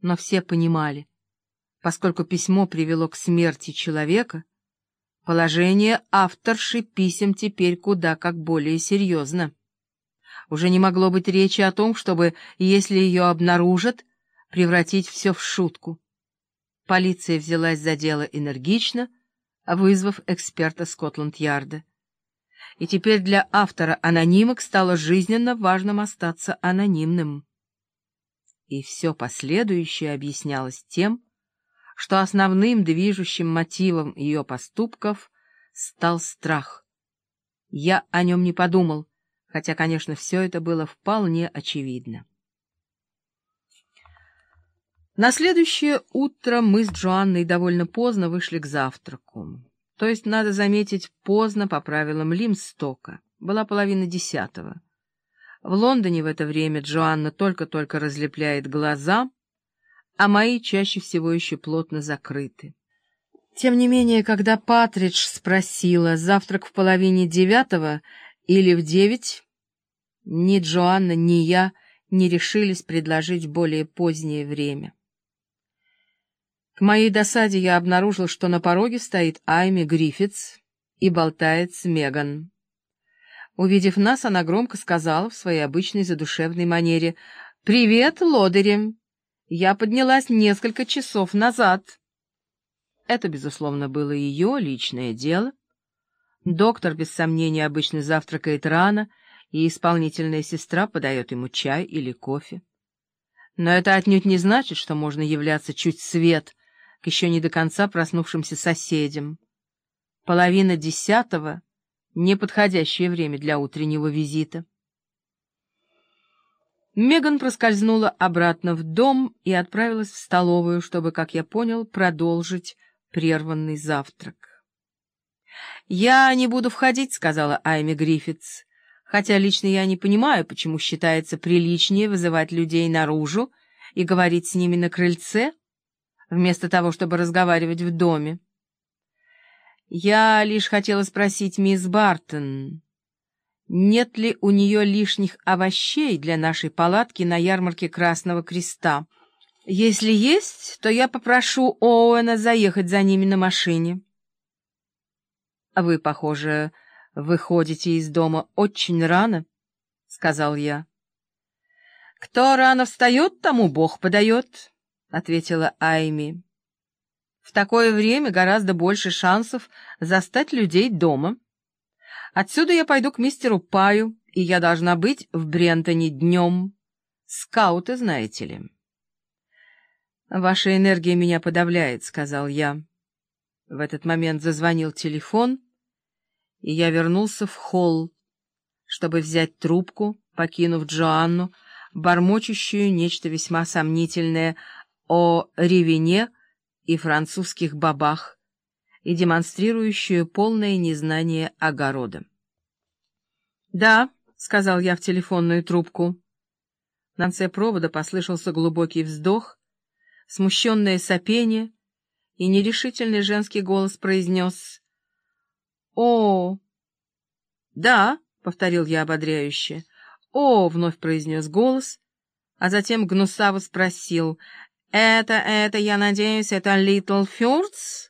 Но все понимали, поскольку письмо привело к смерти человека, положение авторши писем теперь куда как более серьезно. Уже не могло быть речи о том, чтобы, если ее обнаружат, превратить все в шутку. Полиция взялась за дело энергично, вызвав эксперта Скотланд-Ярда. И теперь для автора анонимок стало жизненно важным остаться анонимным. И все последующее объяснялось тем, что основным движущим мотивом ее поступков стал страх. Я о нем не подумал, хотя, конечно, все это было вполне очевидно. На следующее утро мы с Джоанной довольно поздно вышли к завтраку. То есть, надо заметить, поздно по правилам Лимстока. Была половина десятого. В Лондоне в это время Джоанна только-только разлепляет глаза, а мои чаще всего еще плотно закрыты. Тем не менее, когда Патридж спросила, завтрак в половине девятого или в девять, ни Джоанна, ни я не решились предложить более позднее время. К моей досаде я обнаружил, что на пороге стоит Айми Гриффитс и болтает с Меган. Увидев нас, она громко сказала в своей обычной задушевной манере «Привет, лодыри! Я поднялась несколько часов назад». Это, безусловно, было ее личное дело. Доктор, без сомнения, обычно завтракает рано, и исполнительная сестра подает ему чай или кофе. Но это отнюдь не значит, что можно являться чуть свет к еще не до конца проснувшимся соседям. Половина десятого — неподходящее время для утреннего визита. Меган проскользнула обратно в дом и отправилась в столовую, чтобы, как я понял, продолжить прерванный завтрак. «Я не буду входить», — сказала Айми Гриффитс, хотя лично я не понимаю, почему считается приличнее вызывать людей наружу и говорить с ними на крыльце, вместо того, чтобы разговаривать в доме. Я лишь хотела спросить мисс Бартон, нет ли у нее лишних овощей для нашей палатки на ярмарке Красного Креста. Если есть, то я попрошу Оуэна заехать за ними на машине. Вы, похоже, выходите из дома очень рано, — сказал я. — Кто рано встает, тому Бог подает. — ответила Айми. «В такое время гораздо больше шансов застать людей дома. Отсюда я пойду к мистеру Паю, и я должна быть в Брентоне днем. Скауты, знаете ли». «Ваша энергия меня подавляет», — сказал я. В этот момент зазвонил телефон, и я вернулся в холл, чтобы взять трубку, покинув Джоанну, бормочущую нечто весьма сомнительное о ревене и французских бабах и демонстрирующую полное незнание огорода. «Да», — сказал я в телефонную трубку. На конце провода послышался глубокий вздох, смущенное сопение, и нерешительный женский голос произнес «О!» «Да», — повторил я ободряюще. «О!» — вновь произнес голос, а затем гнусаво спросил «Это, это, я надеюсь, это Литл Фюрц?»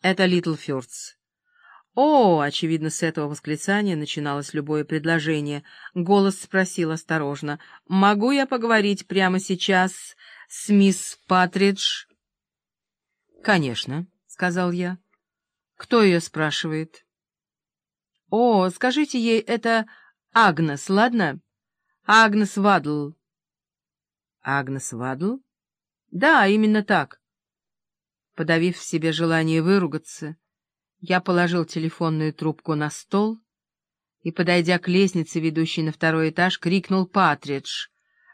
«Это Литл Фюрц». «О!» — очевидно, с этого восклицания начиналось любое предложение. Голос спросил осторожно. «Могу я поговорить прямо сейчас с мисс Патридж?» «Конечно», — сказал я. «Кто ее спрашивает?» «О, скажите ей, это Агнес, ладно? Агнес Вадл». «Агнес Вадл?» Да, именно так. Подавив в себе желание выругаться, я положил телефонную трубку на стол и, подойдя к лестнице, ведущей на второй этаж, крикнул «Патридж!»,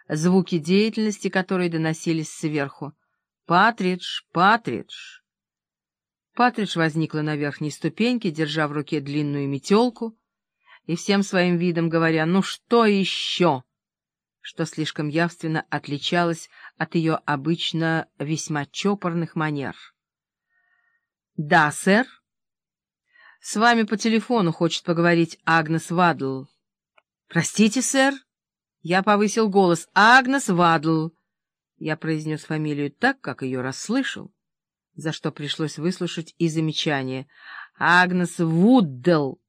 звуки деятельности которой доносились сверху. «Патридж! Патридж!» Патридж возникла на верхней ступеньке, держа в руке длинную метелку и всем своим видом говоря «Ну что еще?» Что слишком явственно отличалось от ее обычно весьма чопорных манер. — Да, сэр. — С вами по телефону хочет поговорить Агнес Вадл. — Простите, сэр. Я повысил голос. — Агнес Вадл. Я произнес фамилию так, как ее расслышал, за что пришлось выслушать и замечание. «Агнес Вуддел!»